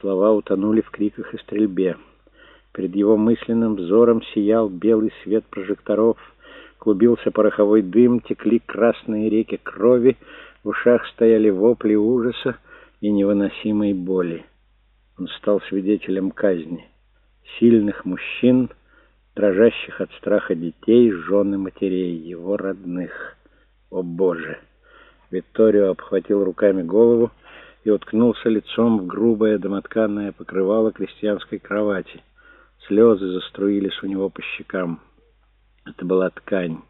Слова утонули в криках и стрельбе. Перед его мысленным взором сиял белый свет прожекторов, клубился пороховой дым, текли красные реки крови, в ушах стояли вопли ужаса и невыносимой боли. Он стал свидетелем казни. Сильных мужчин, дрожащих от страха детей, жен и матерей, его родных. О, Боже! Викторио обхватил руками голову, и уткнулся лицом в грубое домотканное покрывало крестьянской кровати. Слезы заструились у него по щекам. Это была ткань,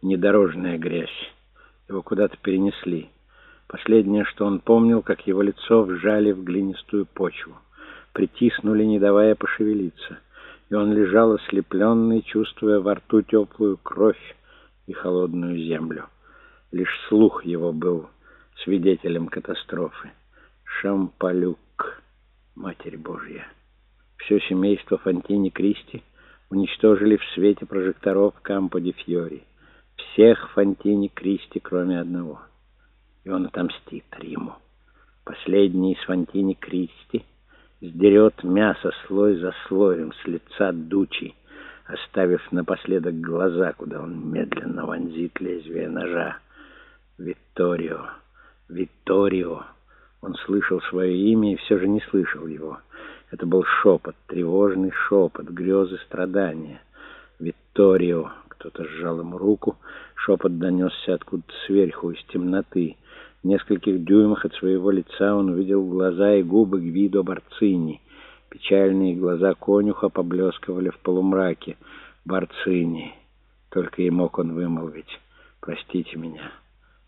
недорожная грязь. Его куда-то перенесли. Последнее, что он помнил, как его лицо вжали в глинистую почву. Притиснули, не давая пошевелиться. И он лежал ослепленный, чувствуя во рту теплую кровь и холодную землю. Лишь слух его был свидетелем катастрофы. Шампалюк, Матерь Божья. Все семейство Фонтини Кристи уничтожили в свете прожекторов Кампо де Фьори. Всех Фонтини Кристи, кроме одного. И он отомстит Риму. Последний из Фонтини Кристи сдерет мясо слой за слоем с лица Дучи, оставив напоследок глаза, куда он медленно вонзит лезвие ножа. Витторио, Витторио. Он слышал свое имя и все же не слышал его. Это был шепот, тревожный шепот, грезы страдания. «Витторио!» Кто-то сжал ему руку. Шепот донесся откуда-то сверху, из темноты. В нескольких дюймах от своего лица он увидел глаза и губы Гвидо Барцини. Печальные глаза конюха поблескивали в полумраке. Барцини. Только и мог он вымолвить. «Простите меня.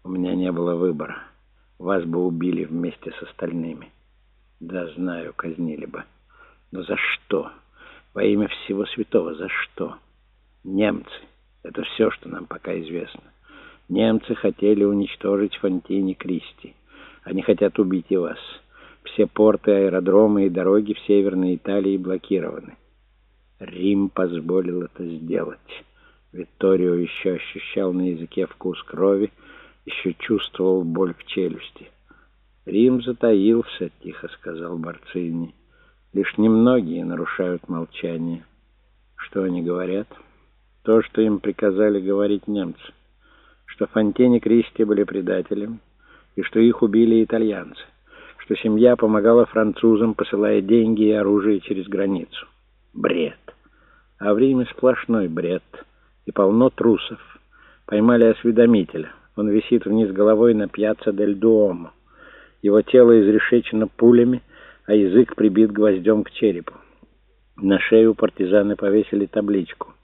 У меня не было выбора». Вас бы убили вместе с остальными. Да, знаю, казнили бы. Но за что? Во имя всего святого, за что? Немцы. Это все, что нам пока известно. Немцы хотели уничтожить Фонтини Кристи. Они хотят убить и вас. Все порты, аэродромы и дороги в Северной Италии блокированы. Рим позволил это сделать. Витторио еще ощущал на языке вкус крови, еще чувствовал боль в челюсти. «Рим затаился», — тихо сказал Барцини. «Лишь немногие нарушают молчание. Что они говорят? То, что им приказали говорить немцы. Что Фонтени Кристи были предателем, и что их убили итальянцы. Что семья помогала французам, посылая деньги и оружие через границу. Бред. А в Риме сплошной бред. И полно трусов. Поймали осведомителя». Он висит вниз головой на пьяцца дель Дуомо. Его тело изрешечено пулями, а язык прибит гвоздем к черепу. На шею партизаны повесили табличку.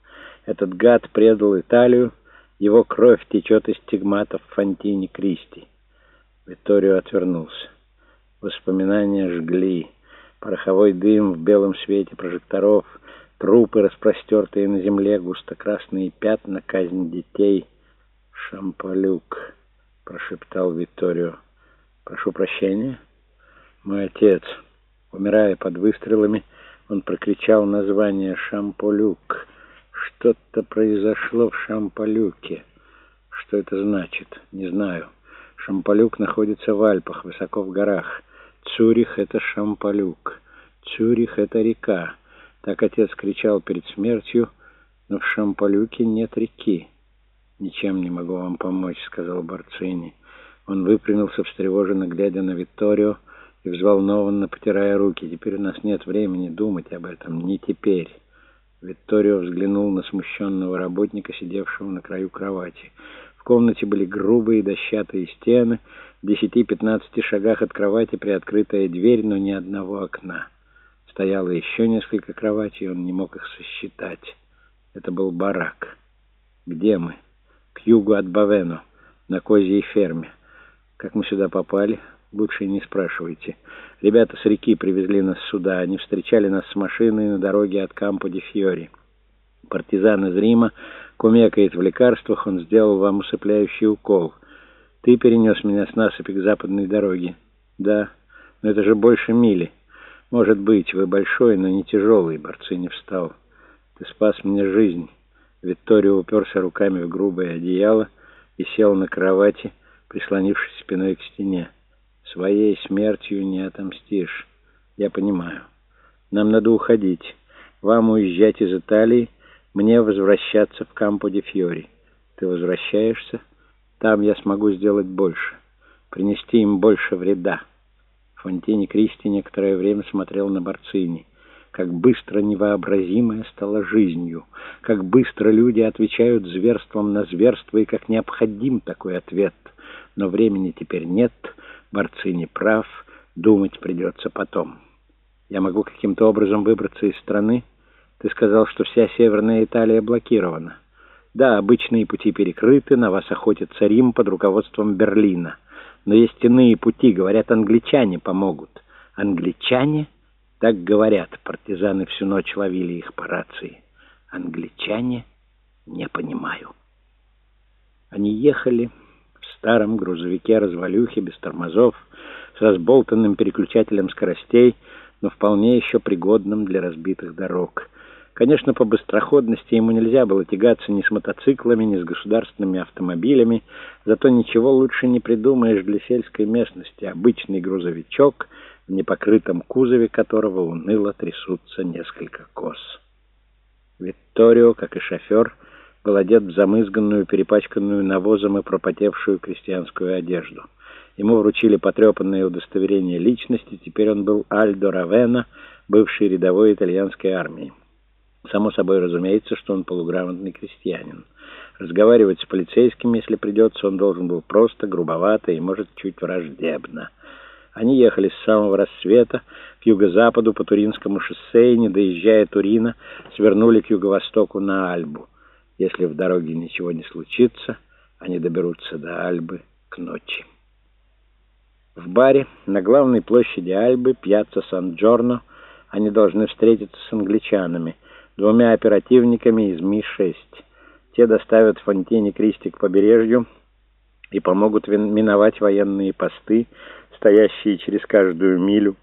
Этот гад предал Италию, его кровь течет из стигматов Фонтини Кристи. Витторио отвернулся. Воспоминания жгли. Пороховой дым в белом свете прожекторов, трупы, распростертые на земле, густо-красные пятна, казнь детей — «Шампалюк», — прошептал Витторио. «Прошу прощения. Мой отец, умирая под выстрелами, он прокричал название «Шамполюк». Что-то произошло в Шамполюке. Что это значит? Не знаю. Шамполюк находится в Альпах, высоко в горах. Цюрих — это Шамполюк. Цюрих — это река. Так отец кричал перед смертью, но в Шамполюке нет реки. «Ничем не могу вам помочь», — сказал Барцини. Он выпрямился, встревоженно глядя на Витторио и взволнованно потирая руки. «Теперь у нас нет времени думать об этом. Не теперь». Витторио взглянул на смущенного работника, сидевшего на краю кровати. В комнате были грубые дощатые стены, в десяти-пятнадцати шагах от кровати приоткрытая дверь, но ни одного окна. Стояло еще несколько кроватей, он не мог их сосчитать. Это был барак. «Где мы?» Югу от Бавено, на козьей ферме. Как мы сюда попали, лучше не спрашивайте. Ребята с реки привезли нас сюда. Они встречали нас с машиной на дороге от Кампо де Фьори. Партизан из Рима кумекает в лекарствах, он сделал вам усыпляющий укол. Ты перенес меня с насыпи к западной дороге. Да, но это же больше мили. Может быть, вы большой, но не тяжелый, борцы не встал. Ты спас мне жизнь». Виктория уперся руками в грубое одеяло и сел на кровати, прислонившись спиной к стене. «Своей смертью не отомстишь. Я понимаю. Нам надо уходить. Вам уезжать из Италии, мне возвращаться в Кампо-де-Фьори. Ты возвращаешься? Там я смогу сделать больше, принести им больше вреда. Фонтини Кристи некоторое время смотрел на Барцини. Как быстро невообразимое стало жизнью, как быстро люди отвечают зверством на зверство, и как необходим такой ответ. Но времени теперь нет, Барцини прав, думать придется потом. Я могу каким-то образом выбраться из страны? Ты сказал, что вся Северная Италия блокирована. Да, обычные пути перекрыты, на вас охотится Рим под руководством Берлина. Но есть иные пути, говорят, англичане помогут. Англичане? Так говорят, партизаны всю ночь ловили их по рации. Англичане? Не понимаю. Они ехали в старом грузовике-развалюхе без тормозов, с разболтанным переключателем скоростей, но вполне еще пригодным для разбитых дорог. Конечно, по быстроходности ему нельзя было тягаться ни с мотоциклами, ни с государственными автомобилями, зато ничего лучше не придумаешь для сельской местности. Обычный грузовичок, непокрытом кузове которого уныло трясутся несколько коз. Витторио, как и шофер, был одет в замызганную, перепачканную навозом и пропотевшую крестьянскую одежду. Ему вручили потрепанное удостоверение личности, теперь он был Альдо Равена, бывший рядовой итальянской армии. Само собой разумеется, что он полуграмотный крестьянин. Разговаривать с полицейским, если придется, он должен был просто, грубовато и, может, чуть враждебно. Они ехали с самого рассвета к юго-западу по Туринскому шоссе и, не доезжая Турина, свернули к юго-востоку на Альбу. Если в дороге ничего не случится, они доберутся до Альбы к ночи. В баре на главной площади Альбы, пьяцца Сан-Джорно, они должны встретиться с англичанами, двумя оперативниками из Ми-6. Те доставят Фонтини Кристи к побережью и помогут миновать военные посты, стоящие через каждую милю